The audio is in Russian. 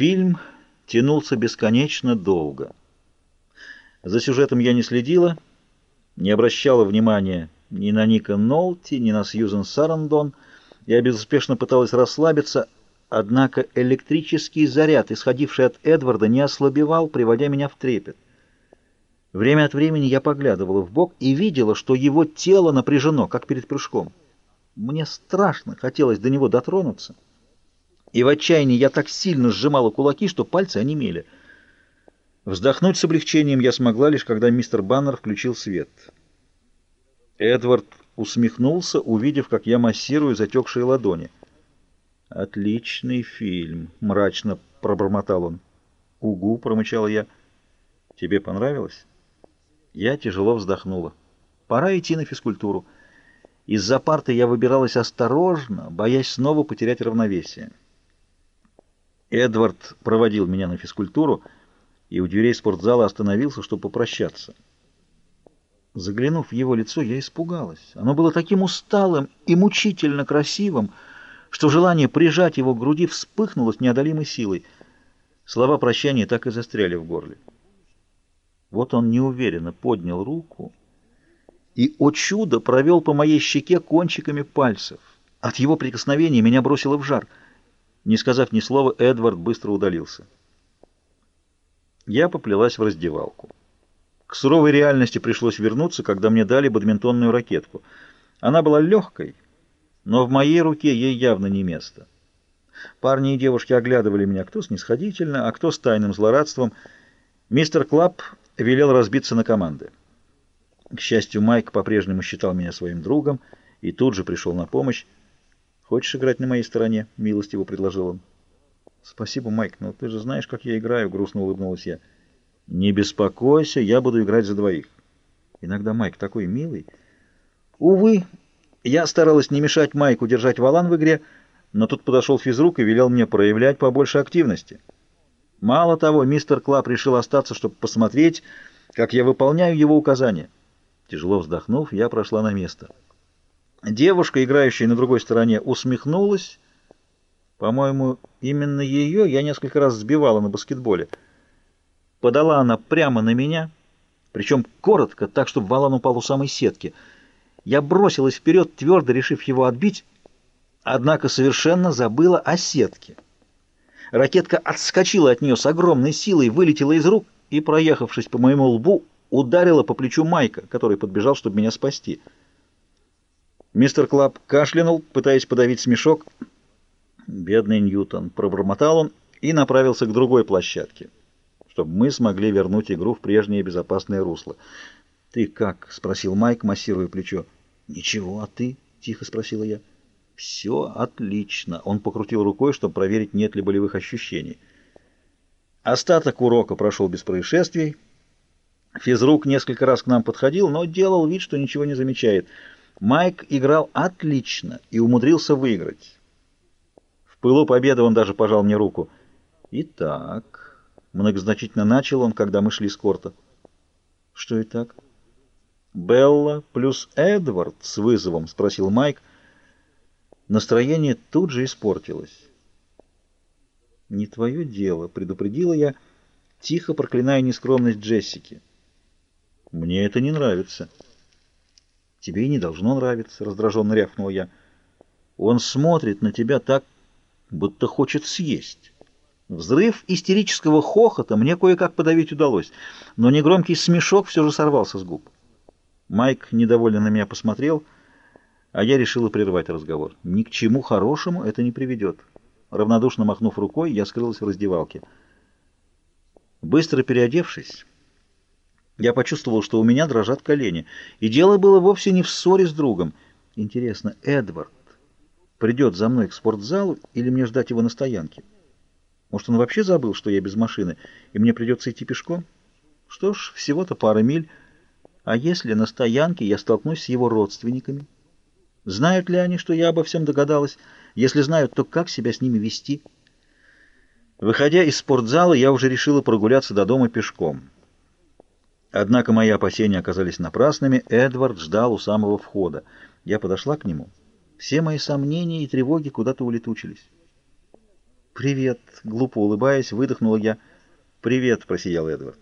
Фильм тянулся бесконечно долго. За сюжетом я не следила, не обращала внимания ни на Ника Нолти, ни на Сьюзен Сарандон. Я безуспешно пыталась расслабиться, однако электрический заряд, исходивший от Эдварда, не ослабевал, приводя меня в трепет. Время от времени я поглядывала в бок и видела, что его тело напряжено, как перед прыжком. Мне страшно хотелось до него дотронуться. И в отчаянии я так сильно сжимала кулаки, что пальцы онемели. Вздохнуть с облегчением я смогла лишь, когда мистер Баннер включил свет. Эдвард усмехнулся, увидев, как я массирую затекшие ладони. «Отличный фильм», — мрачно пробормотал он. «Угу», — промычала я. «Тебе понравилось?» Я тяжело вздохнула. «Пора идти на физкультуру». Из-за парты я выбиралась осторожно, боясь снова потерять равновесие. Эдвард проводил меня на физкультуру и у дверей спортзала остановился, чтобы попрощаться. Заглянув в его лицо, я испугалась. Оно было таким усталым и мучительно красивым, что желание прижать его к груди вспыхнуло с неодолимой силой. Слова прощания так и застряли в горле. Вот он неуверенно поднял руку и, о чудо, провел по моей щеке кончиками пальцев. От его прикосновения меня бросило в жар — не сказав ни слова, Эдвард быстро удалился. Я поплелась в раздевалку. К суровой реальности пришлось вернуться, когда мне дали бадминтонную ракетку. Она была легкой, но в моей руке ей явно не место. Парни и девушки оглядывали меня кто снисходительно, а кто с тайным злорадством. Мистер Клаб велел разбиться на команды. К счастью, Майк по-прежнему считал меня своим другом и тут же пришел на помощь. «Хочешь играть на моей стороне?» — милостиво предложил он. «Спасибо, Майк, но ты же знаешь, как я играю», — грустно улыбнулась я. «Не беспокойся, я буду играть за двоих». Иногда Майк такой милый. Увы, я старалась не мешать Майку держать волан в игре, но тут подошел физрук и велел мне проявлять побольше активности. Мало того, мистер Клап решил остаться, чтобы посмотреть, как я выполняю его указания. Тяжело вздохнув, я прошла на место. Девушка, играющая на другой стороне, усмехнулась. По-моему, именно ее я несколько раз сбивала на баскетболе. Подала она прямо на меня, причем коротко, так, чтобы валан упал у самой сетки. Я бросилась вперед, твердо решив его отбить, однако совершенно забыла о сетке. Ракетка отскочила от нее с огромной силой, вылетела из рук и, проехавшись по моему лбу, ударила по плечу Майка, который подбежал, чтобы меня спасти. Мистер Клаб кашлянул, пытаясь подавить смешок. «Бедный Ньютон!» — пробормотал он и направился к другой площадке, чтобы мы смогли вернуть игру в прежнее безопасное русло. «Ты как?» — спросил Майк, массируя плечо. «Ничего, а ты?» — тихо спросила я. «Все отлично!» — он покрутил рукой, чтобы проверить, нет ли болевых ощущений. Остаток урока прошел без происшествий. Физрук несколько раз к нам подходил, но делал вид, что ничего не замечает — Майк играл отлично и умудрился выиграть. В пылу победы он даже пожал мне руку. «Итак...» — многозначительно начал он, когда мы шли с корта. «Что и так?» «Белла плюс Эдвард с вызовом?» — спросил Майк. Настроение тут же испортилось. «Не твое дело», — предупредила я, тихо проклиная нескромность Джессики. «Мне это не нравится». Тебе и не должно нравиться, — раздраженно рявкнул я. Он смотрит на тебя так, будто хочет съесть. Взрыв истерического хохота мне кое-как подавить удалось, но негромкий смешок все же сорвался с губ. Майк недовольно на меня посмотрел, а я решила прервать разговор. Ни к чему хорошему это не приведет. Равнодушно махнув рукой, я скрылась в раздевалке. Быстро переодевшись... Я почувствовал, что у меня дрожат колени. И дело было вовсе не в ссоре с другом. Интересно, Эдвард придет за мной к спортзалу или мне ждать его на стоянке? Может, он вообще забыл, что я без машины, и мне придется идти пешком? Что ж, всего-то пара миль. А если на стоянке я столкнусь с его родственниками? Знают ли они, что я обо всем догадалась? Если знают, то как себя с ними вести? Выходя из спортзала, я уже решила прогуляться до дома пешком. Однако мои опасения оказались напрасными. Эдвард ждал у самого входа. Я подошла к нему. Все мои сомнения и тревоги куда-то улетучились. «Привет!» — глупо улыбаясь, выдохнула я. «Привет!» — просиял Эдвард.